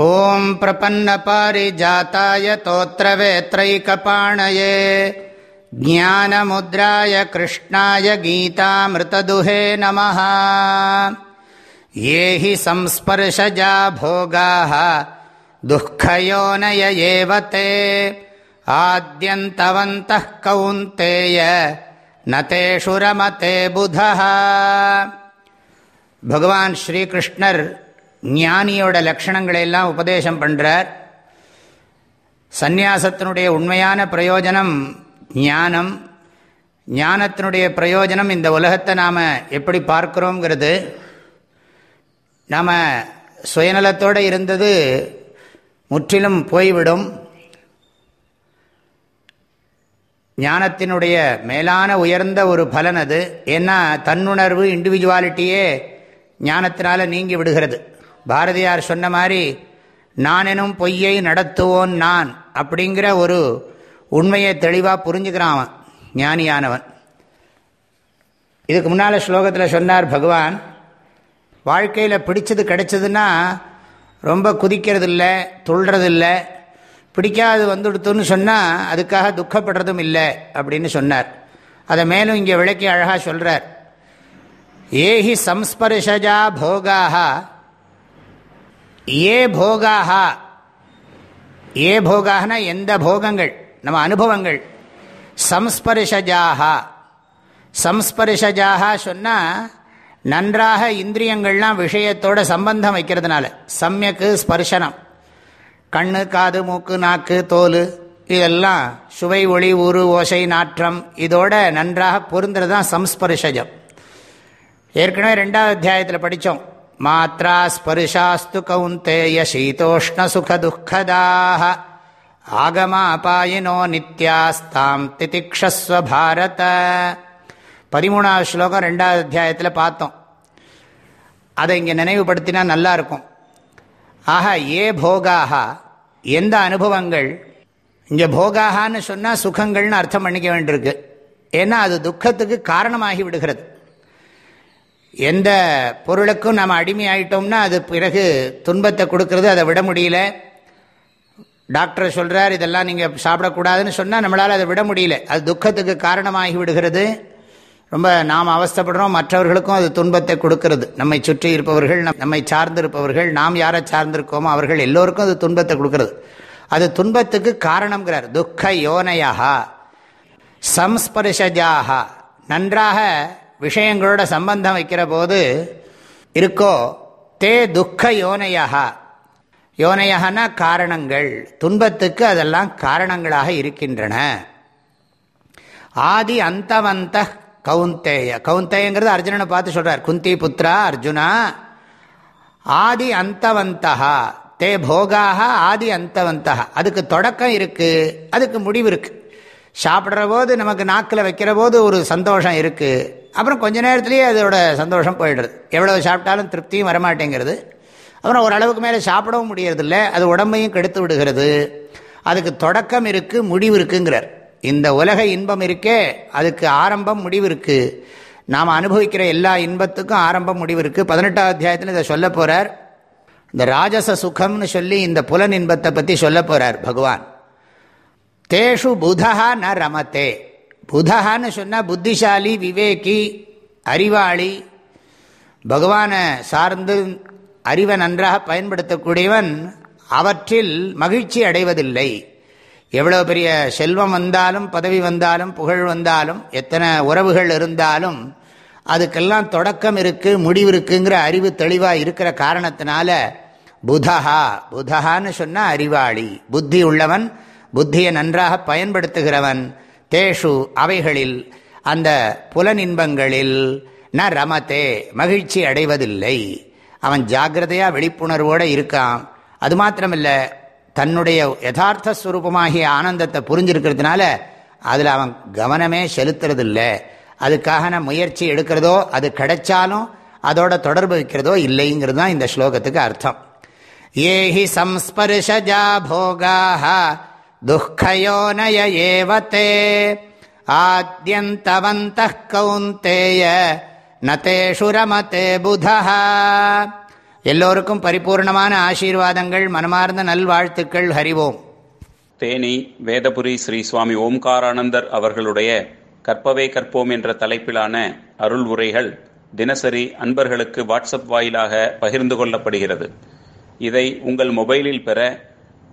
ॐ प्रपन्नपारिजाताय तोत्रवेत्रैकपाणये, ज्ञानमुद्राय कृष्णाय गीतामृतदुहे नमः। ये हि संस्पर्शजा भोगाः, दुःखयोनय एव ते। आद्यन्तवन्तः कौन्तेय, न तेषु रमते बुधः। भगवान् श्रीकृष्णर् ஞானியோட லக்ஷணங்களை எல்லாம் உபதேசம் பண்ணுறார் சந்நியாசத்தினுடைய உண்மையான பிரயோஜனம் ஞானம். ஞானத்தினுடைய பிரயோஜனம் இந்த உலகத்தை நாம் எப்படி பார்க்குறோங்கிறது நாம் சுயநலத்தோடு இருந்தது முற்றிலும் போய்விடும். ஞானத்தினுடைய மேலான உயர்ந்த ஒரு பலன் அது. ஏன்னா தன்னுணர்வு இண்டிவிஜுவாலிட்டியே ஞானத்தினால் நீங்கி விடுகிறது. பாரதியார் சொன்ன மாதிரி நானெனும் பொய்யை நடத்துவோன் நான் அப்படிங்கிற ஒரு உண்மையை தெளிவாக புரிஞ்சுக்கிறான் அவன் ஞானியானவன். இதுக்கு முன்னால் ஸ்லோகத்தில் சொன்னார் பகவான் வாழ்க்கையில் பிடிச்சது கிடைச்சதுன்னா ரொம்ப குதிக்கிறது இல்லை துள்றதில்லை பிடிக்காது வந்துடுத்துன்னு சொன்னால் அதுக்காக துக்கப்படுறதும் இல்லை அப்படின்னு சொன்னார். அதை மேலும் இங்கே விளக்கி அழகாக சொல்கிறார் ஏஹி சம்ஸ்பர்ஷஜா போகாக ஏ போகாக ஏ போகாகனா எந்த போகங்கள்? நம்ம அனுபவங்கள். சம்ஸ்பரிஷஜாக சம்ஸ்பரிஷஜாக சொன்னால் நன்றாக இந்திரியங்கள்லாம் விஷயத்தோட சம்பந்தம் வைக்கிறதுனால. சமயக்கு ஸ்பர்ஷனம். கண்ணு காது மூக்கு நாக்கு தோல் இதெல்லாம் சுவை ஒளி உரு ஓசை நாற்றம் இதோட நன்றாக பொருந்துறது தான் சம்ஸ்பர்ஷஜம். ஏற்கனவே ரெண்டாவது அத்தியாயத்தில் படித்தோம் மாத்திரா ஸ்பர்ஷாஸ்து கவுந்தேய சீதோஷ்ண ஆகமாபாயினோ நித்யாஸ்தாம் திதிக்ஷஸ்வ பாரத பதிமூணாவது ஸ்லோகம் ரெண்டாவது அத்தியாயத்தில் பார்த்தோம். அதை இங்கே நினைவுபடுத்தினா நல்லா இருக்கும் ஆக ஏ போகாக எந்த அனுபவங்கள்? இங்கே போகாகான்னு சொன்னால் சுகங்கள்னு அர்த்தம் பண்ணிக்க வேண்டியிருக்கு. ஏன்னா அது துக்கத்துக்கு காரணமாகி விடுகிறது. எந்த பொருளுக்கும் நம்ம அடிமையாயிட்டோம்னா அது பிறகு துன்பத்தை கொடுக்கறது அதை விட முடியல. டாக்டர் சொல்கிறார் இதெல்லாம் நீங்கள் சாப்பிடக்கூடாதுன்னு சொன்னால் நம்மளால் அதை விட முடியல. அது துக்கத்துக்கு காரணமாகி விடுகிறது. ரொம்ப நாம் அவஸ்தப்படுறோம் மற்றவர்களுக்கும் அது துன்பத்தை கொடுக்கறது. நம்மை சுற்றி இருப்பவர்கள் நம்மை சார்ந்திருப்பவர்கள் நாம் யாரை சார்ந்திருக்கோமோ அவர்கள் எல்லோருக்கும் அது துன்பத்தை கொடுக்கறது. அது துன்பத்துக்கு காரணம்ங்கிறார். துக்க யோனையாக சம்ஸ்பர்ஷஜாக நன்றாக விஷயங்களோட சம்பந்தம் வைக்கிற போது இருக்கோ தே துக்க யோனையா யோனையகனா காரணங்கள். துன்பத்துக்கு அதெல்லாம் காரணங்களாக இருக்கின்றன. ஆதி அந்தவந்த கவுந்தேய. கவுந்தேயங்கிறது அர்ஜுனனை பார்த்து சொல்கிறார் குந்தி புத்திரா அர்ஜுனா. ஆதி அந்தவந்தா தே போகாக ஆதி அந்தவந்தா அதுக்கு தொடக்கம் இருக்குது அதுக்கு முடிவு இருக்குது சாப்பிட்ற போது நமக்கு நாக்கில் வைக்கிற போது ஒரு சந்தோஷம் இருக்குது அப்புறம் கொஞ்ச நேரத்துலேயே அதோட சந்தோஷம் போயிடுறது. எவ்வளோ சாப்பிட்டாலும் திருப்தியும் வரமாட்டேங்கிறது. அப்புறம் ஓரளவுக்கு மேலே சாப்பிடவும் முடியறதில்ல. அது உடம்பையும் கெடுத்து விடுகிறது. அதுக்கு தொடக்கம் இருக்குது முடிவு இருக்குங்கிறார். இந்த உலக இன்பம் இருக்கே அதுக்கு ஆரம்பம் முடிவு இருக்குது நாம் அனுபவிக்கிற எல்லா இன்பத்துக்கும் ஆரம்பம் முடிவு இருக்குது பதினெட்டாம் அத்தியாயத்தில் இதை சொல்ல போகிறார் இந்த ராஜச சுகம்னு சொல்லி இந்த புலன் இன்பத்தை பற்றி சொல்ல போகிறார் பகவான். தேஷு புதா ந ரமத்தே புதகான்னு சொன்னால் புத்திசாலி விவேகி அறிவாளி. பகவானை சார்ந்து அறிவை நன்றாக பயன்படுத்தக்கூடியவன் அவற்றில் மகிழ்ச்சி அடைவதில்லை. எவ்வளோ பெரிய செல்வம் வந்தாலும் பதவி வந்தாலும் புகழ் வந்தாலும் எத்தனை உறவுகள் இருந்தாலும் அதுக்கெல்லாம் தொடக்கம் இருக்குது முடிவு இருக்குங்கிற அறிவு தெளிவாக இருக்கிற காரணத்தினால புதஹா புதஹான்னு சொன்னால் அறிவாளி. புத்தி உள்ளவன் புத்தியை நன்றாக பயன்படுத்துகிறவன். தேஷு அவைகளில் அந்த புலனின்பங்களில் ந ரமத்தே மகிழ்ச்சி அடைவதில்லை. அவன் ஜாகிரதையாக விழிப்புணர்வோடு இருக்கான். அது மாத்திரமில்லை தன்னுடைய யதார்த்த ஸ்வரூபமாகிய ஆனந்தத்தை புரிஞ்சிருக்கிறதுனால அதில் அவன் கவனமே செலுத்துறதில்லை. அதுக்காக நான் முயற்சி எடுக்கிறதோ அது கிடைச்சாலும் அதோட தொடர்பு வைக்கிறதோ இல்லைங்கிறது தான் இந்த ஸ்லோகத்துக்கு அர்த்தம். ஏஹி சம்ஸ்பர்ஷா போகாக துக்கயோனய ஏவத்தே. ஆத்யந்தவந்த கௌந்தேய நதேஷு ரமதே புதா. எல்லோருக்கும் பரிபூர்ணமான ஆசீர்வாதங்கள் மனமார்ந்த நல்வாழ்த்துக்கள் ஹரிவோம். தேனி வேதபுரி ஸ்ரீ சுவாமி ஓம்காரானந்தர் அவர்களுடைய கற்பவே கற்போம் என்ற தலைப்பிலான அருள் உரைகள் தினசரி அன்பர்களுக்கு வாட்ஸ்அப் வாயிலாக பகிர்ந்து கொள்ளப்படுகிறது. இதை உங்கள் மொபைலில் பெற